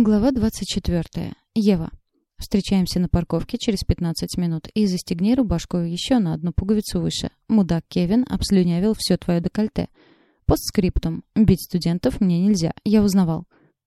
Глава 24. Ева. Встречаемся на парковке через 15 минут. И застегни рубашку еще на одну пуговицу выше. Мудак Кевин обслюнявил все твое декольте. Постскриптум. Бить студентов мне нельзя. Я узнавал.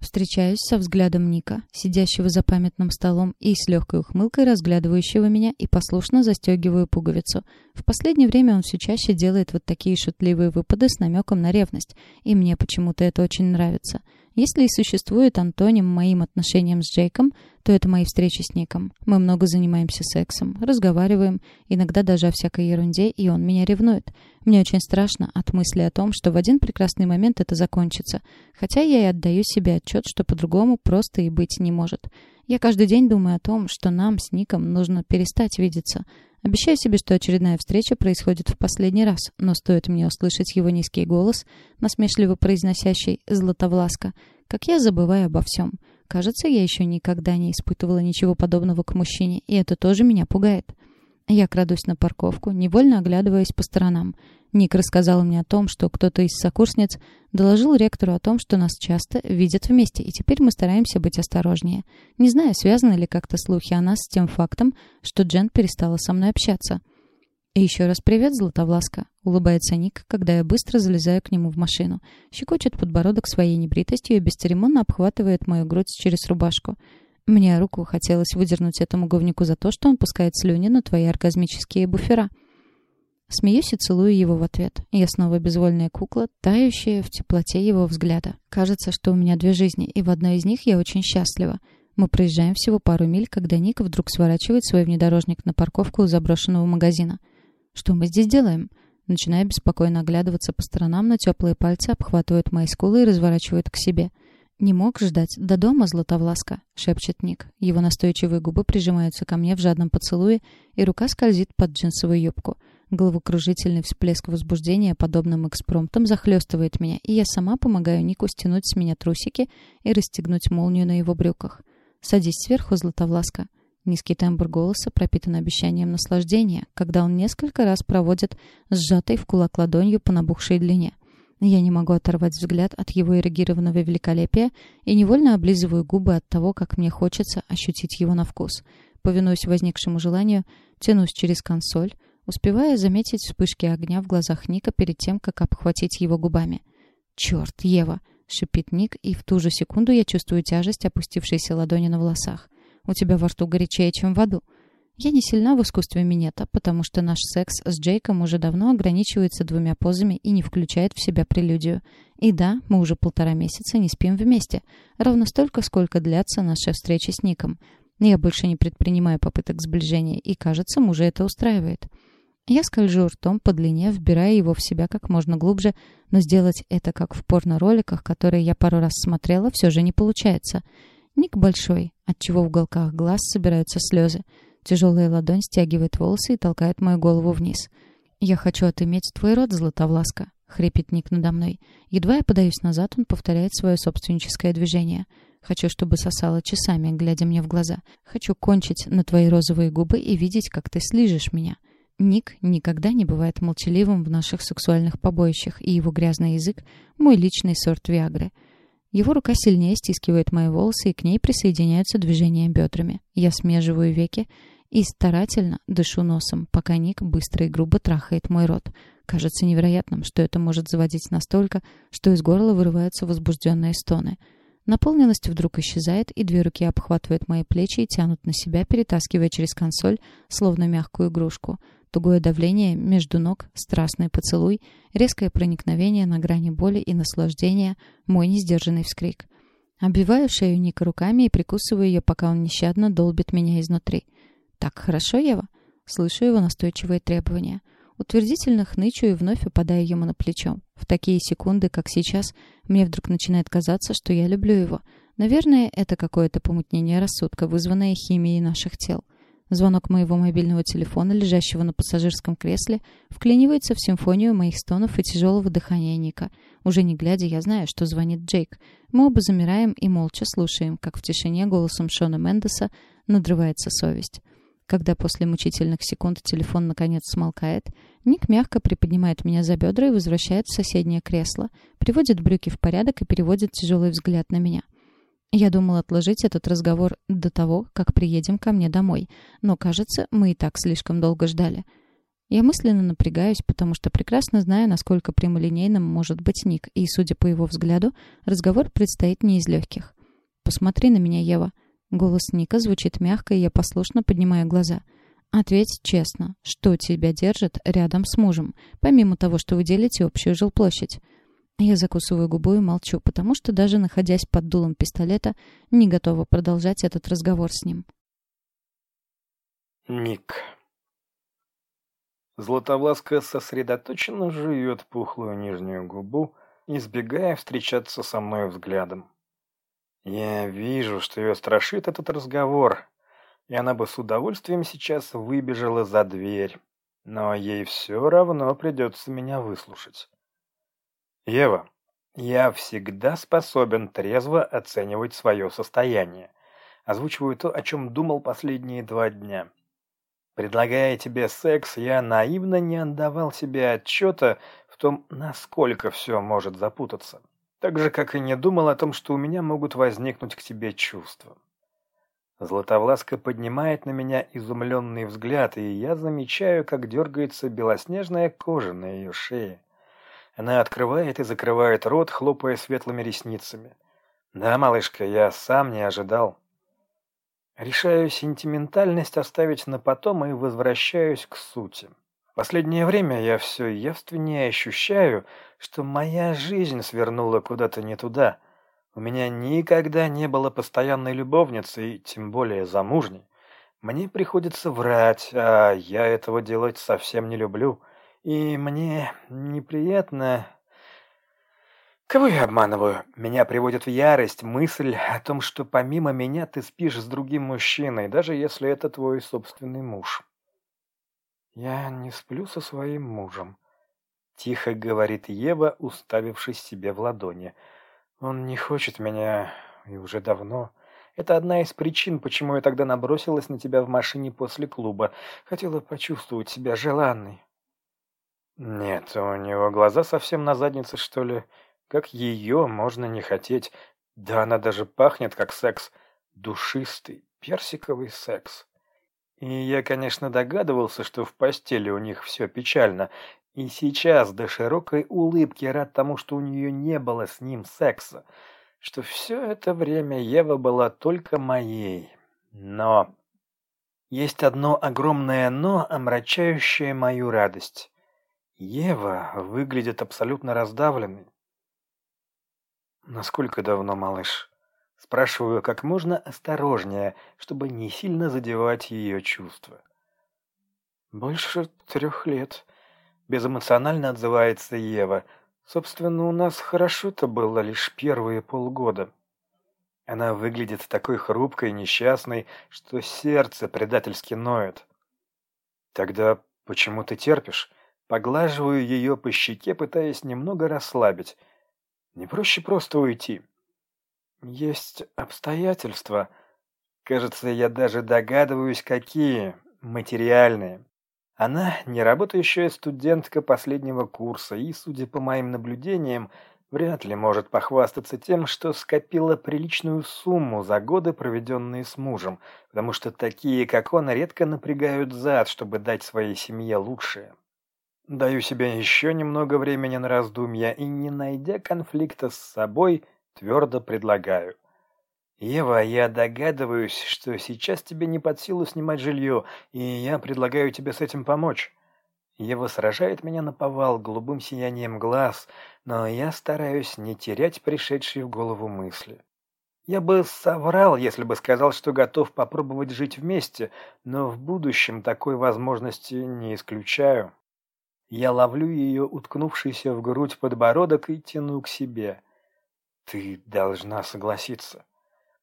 Встречаюсь со взглядом Ника, сидящего за памятным столом и с легкой ухмылкой разглядывающего меня, и послушно застегиваю пуговицу. В последнее время он все чаще делает вот такие шутливые выпады с намеком на ревность, и мне почему-то это очень нравится. Если и существует антоним моим отношениям с Джейком, то это мои встречи с Ником. Мы много занимаемся сексом, разговариваем, иногда даже о всякой ерунде, и он меня ревнует. Мне очень страшно от мысли о том, что в один прекрасный момент это закончится. Хотя я и отдаю себе отчет, что по-другому просто и быть не может. Я каждый день думаю о том, что нам с Ником нужно перестать видеться. Обещаю себе, что очередная встреча происходит в последний раз, но стоит мне услышать его низкий голос, насмешливо произносящий «Златовласка», как я забываю обо всем. Кажется, я еще никогда не испытывала ничего подобного к мужчине, и это тоже меня пугает. Я крадусь на парковку, невольно оглядываясь по сторонам. Ник рассказал мне о том, что кто-то из сокурсниц доложил ректору о том, что нас часто видят вместе, и теперь мы стараемся быть осторожнее. Не знаю, связаны ли как-то слухи о нас с тем фактом, что Джен перестала со мной общаться. «И еще раз привет, Златовласка», — улыбается Ник, когда я быстро залезаю к нему в машину. Щекочет подбородок своей небритостью и бесцеремонно обхватывает мою грудь через рубашку. Мне руку хотелось выдернуть этому говнику за то, что он пускает слюни на твои оргазмические буфера. Смеюсь и целую его в ответ. Я снова безвольная кукла, тающая в теплоте его взгляда. Кажется, что у меня две жизни, и в одной из них я очень счастлива. Мы проезжаем всего пару миль, когда Ник вдруг сворачивает свой внедорожник на парковку у заброшенного магазина. «Что мы здесь делаем?» Начиная беспокойно оглядываться по сторонам, но теплые пальцы обхватывают мои скулы и разворачивают к себе. «Не мог ждать до дома, Златовласка», — шепчет Ник. Его настойчивые губы прижимаются ко мне в жадном поцелуе, и рука скользит под джинсовую юбку. Головокружительный всплеск возбуждения подобным экспромтом захлестывает меня, и я сама помогаю Нику стянуть с меня трусики и расстегнуть молнию на его брюках. «Садись сверху, Златовласка». Низкий тембр голоса пропитан обещанием наслаждения, когда он несколько раз проводит сжатой в кулак ладонью по набухшей длине. Я не могу оторвать взгляд от его эрегированного великолепия и невольно облизываю губы от того, как мне хочется ощутить его на вкус. Повинуясь возникшему желанию, тянусь через консоль, успевая заметить вспышки огня в глазах Ника перед тем, как обхватить его губами. «Черт, Ева!» — шипит Ник, и в ту же секунду я чувствую тяжесть опустившейся ладони на волосах. «У тебя во рту горячее, чем в аду». Я не сильна в искусстве минета, потому что наш секс с Джейком уже давно ограничивается двумя позами и не включает в себя прелюдию. И да, мы уже полтора месяца не спим вместе. Ровно столько, сколько длятся наши встречи с Ником. Я больше не предпринимаю попыток сближения, и, кажется, мужа это устраивает. Я скольжу ртом по длине, вбирая его в себя как можно глубже, но сделать это, как в порно-роликах, которые я пару раз смотрела, все же не получается. Ник большой, отчего в уголках глаз собираются слезы. Тяжелая ладонь стягивает волосы и толкает мою голову вниз. «Я хочу отыметь твой рот, Златовласка», — хрипит Ник надо мной. Едва я подаюсь назад, он повторяет свое собственническое движение. «Хочу, чтобы сосала часами, глядя мне в глаза. Хочу кончить на твои розовые губы и видеть, как ты слижешь меня». Ник никогда не бывает молчаливым в наших сексуальных побоищах, и его грязный язык — мой личный сорт Виагры. Его рука сильнее стискивает мои волосы, и к ней присоединяются движения бедрами. Я смеживаю веки и старательно дышу носом, пока Ник быстро и грубо трахает мой рот. Кажется невероятным, что это может заводить настолько, что из горла вырываются возбужденные стоны. Наполненность вдруг исчезает, и две руки обхватывают мои плечи и тянут на себя, перетаскивая через консоль, словно мягкую игрушку. Тугое давление между ног, страстный поцелуй, резкое проникновение на грани боли и наслаждения, мой несдержанный вскрик. Обвиваю шею Ника руками и прикусываю ее, пока он нещадно долбит меня изнутри. «Так хорошо, Ева?» Слышу его настойчивые требования. Утвердительно хнычу и вновь упадаю ему на плечо. В такие секунды, как сейчас, мне вдруг начинает казаться, что я люблю его. Наверное, это какое-то помутнение рассудка, вызванное химией наших тел. Звонок моего мобильного телефона, лежащего на пассажирском кресле, вклинивается в симфонию моих стонов и тяжелого дыхания Ника. Уже не глядя, я знаю, что звонит Джейк. Мы оба замираем и молча слушаем, как в тишине голосом Шона Мендеса надрывается совесть. Когда после мучительных секунд телефон наконец смолкает, Ник мягко приподнимает меня за бедра и возвращает в соседнее кресло, приводит брюки в порядок и переводит тяжелый взгляд на меня. Я думал отложить этот разговор до того, как приедем ко мне домой, но, кажется, мы и так слишком долго ждали. Я мысленно напрягаюсь, потому что прекрасно знаю, насколько прямолинейным может быть Ник, и, судя по его взгляду, разговор предстоит не из легких. «Посмотри на меня, Ева». Голос Ника звучит мягко, и я послушно поднимаю глаза. «Ответь честно, что тебя держит рядом с мужем, помимо того, что вы делите общую жилплощадь?» Я закусываю губу и молчу, потому что даже находясь под дулом пистолета, не готова продолжать этот разговор с ним. Ник. Златовласка сосредоточенно жует пухлую нижнюю губу, избегая встречаться со мной взглядом. Я вижу, что ее страшит этот разговор, и она бы с удовольствием сейчас выбежала за дверь, но ей все равно придется меня выслушать. Ева, я всегда способен трезво оценивать свое состояние. Озвучиваю то, о чем думал последние два дня. Предлагая тебе секс, я наивно не отдавал себе отчета в том, насколько все может запутаться. Так же, как и не думал о том, что у меня могут возникнуть к тебе чувства. Златовласка поднимает на меня изумленный взгляд, и я замечаю, как дергается белоснежная кожа на ее шее. Она открывает и закрывает рот, хлопая светлыми ресницами. «Да, малышка, я сам не ожидал». Решаю сентиментальность оставить на потом и возвращаюсь к сути. Последнее время я все явственнее ощущаю, что моя жизнь свернула куда-то не туда. У меня никогда не было постоянной любовницы, и тем более замужней. Мне приходится врать, а я этого делать совсем не люблю. И мне неприятно... Кого я обманываю? Меня приводит в ярость мысль о том, что помимо меня ты спишь с другим мужчиной, даже если это твой собственный муж. Я не сплю со своим мужем. Тихо говорит Ева, уставившись себе в ладони. Он не хочет меня и уже давно. Это одна из причин, почему я тогда набросилась на тебя в машине после клуба. Хотела почувствовать себя желанной. Нет, у него глаза совсем на заднице, что ли. Как ее можно не хотеть? Да она даже пахнет как секс. Душистый, персиковый секс. И я, конечно, догадывался, что в постели у них все печально. И сейчас до широкой улыбки рад тому, что у нее не было с ним секса. Что все это время Ева была только моей. Но... Есть одно огромное «но», омрачающее мою радость. Ева выглядит абсолютно раздавленной. «Насколько давно, малыш?» Спрашиваю как можно осторожнее, чтобы не сильно задевать ее чувства. «Больше трех лет», — безэмоционально отзывается Ева. «Собственно, у нас хорошо-то было лишь первые полгода». Она выглядит такой хрупкой и несчастной, что сердце предательски ноет. «Тогда почему ты терпишь?» Поглаживаю ее по щеке, пытаясь немного расслабить. Не проще просто уйти. Есть обстоятельства. Кажется, я даже догадываюсь, какие. Материальные. Она не работающая студентка последнего курса и, судя по моим наблюдениям, вряд ли может похвастаться тем, что скопила приличную сумму за годы, проведенные с мужем, потому что такие, как он, редко напрягают зад, чтобы дать своей семье лучшее. Даю себе еще немного времени на раздумья и, не найдя конфликта с собой, твердо предлагаю. «Ева, я догадываюсь, что сейчас тебе не под силу снимать жилье, и я предлагаю тебе с этим помочь». Ева сражает меня на повал голубым сиянием глаз, но я стараюсь не терять пришедшие в голову мысли. Я бы соврал, если бы сказал, что готов попробовать жить вместе, но в будущем такой возможности не исключаю. Я ловлю ее, уткнувшийся в грудь подбородок, и тяну к себе. Ты должна согласиться.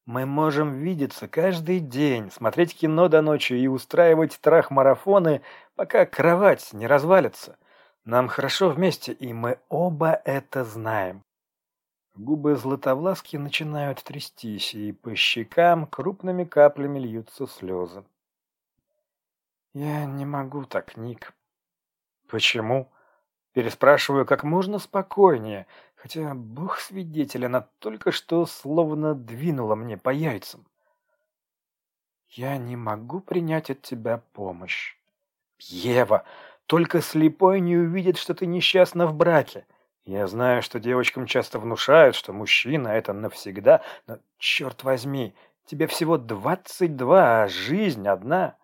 Мы можем видеться каждый день, смотреть кино до ночи и устраивать трах-марафоны, пока кровать не развалится. Нам хорошо вместе, и мы оба это знаем. Губы Златовласки начинают трястись, и по щекам крупными каплями льются слезы. «Я не могу так, Ник. «Почему?» Переспрашиваю как можно спокойнее, Хотя, бог свидетель, она только что словно двинула мне по яйцам. Я не могу принять от тебя помощь. Ева, только слепой не увидит, что ты несчастна в браке. Я знаю, что девочкам часто внушают, что мужчина — это навсегда, но, черт возьми, тебе всего двадцать два, а жизнь одна.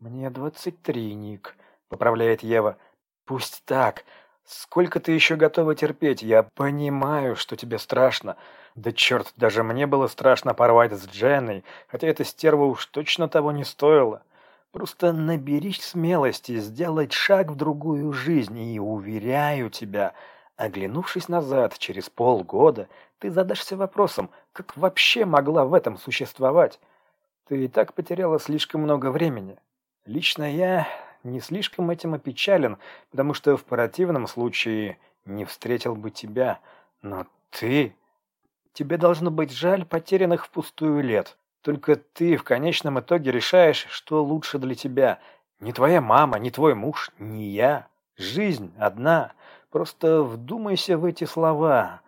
Мне двадцать три, Ник, — поправляет Ева. Пусть так, Сколько ты еще готова терпеть? Я понимаю, что тебе страшно. Да черт, даже мне было страшно порвать с Дженной, хотя эта стерва уж точно того не стоила. Просто наберись смелости сделать шаг в другую жизнь, и, уверяю тебя, оглянувшись назад через полгода, ты задашься вопросом, как вообще могла в этом существовать? Ты и так потеряла слишком много времени. Лично я не слишком этим опечален, потому что в противном случае не встретил бы тебя. Но ты... Тебе должно быть жаль потерянных впустую лет. Только ты в конечном итоге решаешь, что лучше для тебя. Не твоя мама, не твой муж, не я. Жизнь одна. Просто вдумайся в эти слова.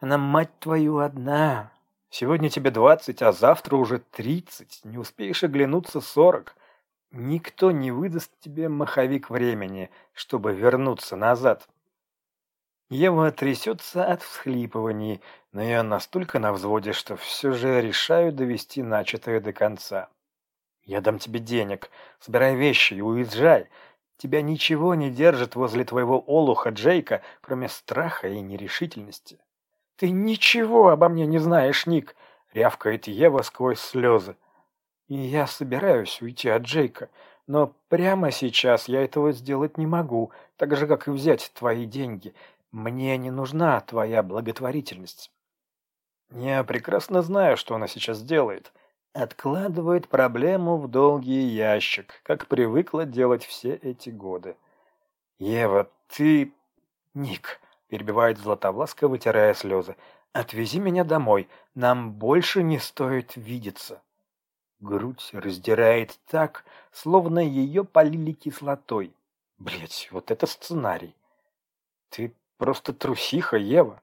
Она, мать твою, одна. Сегодня тебе двадцать, а завтра уже тридцать. Не успеешь оглянуться сорок. Никто не выдаст тебе маховик времени, чтобы вернуться назад. Ева трясется от всхлипываний, но я настолько на взводе, что все же решаю довести начатое до конца. Я дам тебе денег, собирай вещи и уезжай. Тебя ничего не держит возле твоего олуха Джейка, кроме страха и нерешительности. Ты ничего обо мне не знаешь, Ник, рявкает Ева сквозь слезы. И я собираюсь уйти от Джейка, но прямо сейчас я этого сделать не могу, так же, как и взять твои деньги. Мне не нужна твоя благотворительность. Я прекрасно знаю, что она сейчас делает. Откладывает проблему в долгий ящик, как привыкла делать все эти годы. Ева, ты... Ник, перебивает Златовласка, вытирая слезы. Отвези меня домой, нам больше не стоит видеться. Грудь раздирает так, словно ее полили кислотой. Блять, вот это сценарий. Ты просто трусиха, Ева.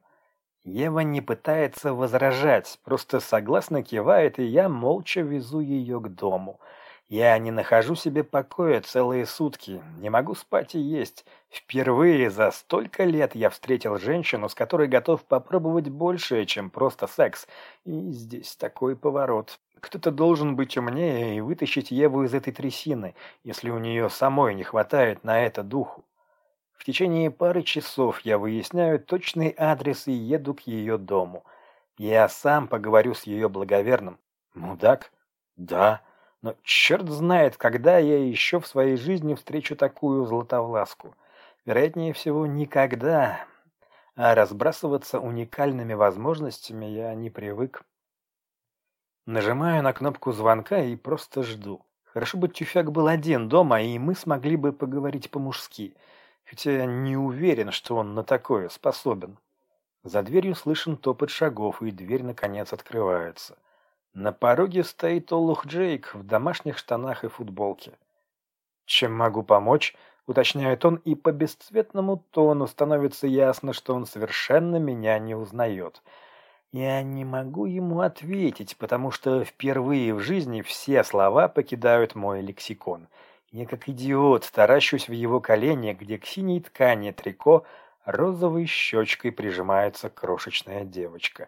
Ева не пытается возражать, просто согласно кивает, и я молча везу ее к дому. Я не нахожу себе покоя целые сутки, не могу спать и есть. Впервые за столько лет я встретил женщину, с которой готов попробовать большее, чем просто секс. И здесь такой поворот. Кто-то должен быть умнее и вытащить Еву из этой трясины, если у нее самой не хватает на это духу. В течение пары часов я выясняю точный адрес и еду к ее дому. Я сам поговорю с ее благоверным. Мудак? Да. Но черт знает, когда я еще в своей жизни встречу такую златовласку. Вероятнее всего, никогда. А разбрасываться уникальными возможностями я не привык. Нажимаю на кнопку звонка и просто жду. Хорошо бы Тюфяк был один дома, и мы смогли бы поговорить по-мужски. Хотя не уверен, что он на такое способен. За дверью слышен топот шагов, и дверь наконец открывается. На пороге стоит Олух Джейк в домашних штанах и футболке. «Чем могу помочь?» — уточняет он, и по бесцветному тону становится ясно, что он совершенно меня не узнает — я не могу ему ответить, потому что впервые в жизни все слова покидают мой лексикон. Я как идиот таращусь в его колени, где к синей ткани трико розовой щечкой прижимается крошечная девочка.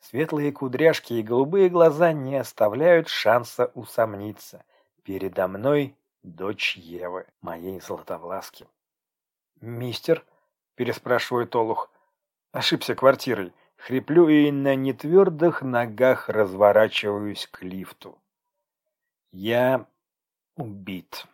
Светлые кудряшки и голубые глаза не оставляют шанса усомниться. Передо мной дочь Евы, моей златовласки. «Мистер?» — переспрашивает Олух. «Ошибся квартирой». Хриплю и на нетвердых ногах разворачиваюсь к лифту. Я убит.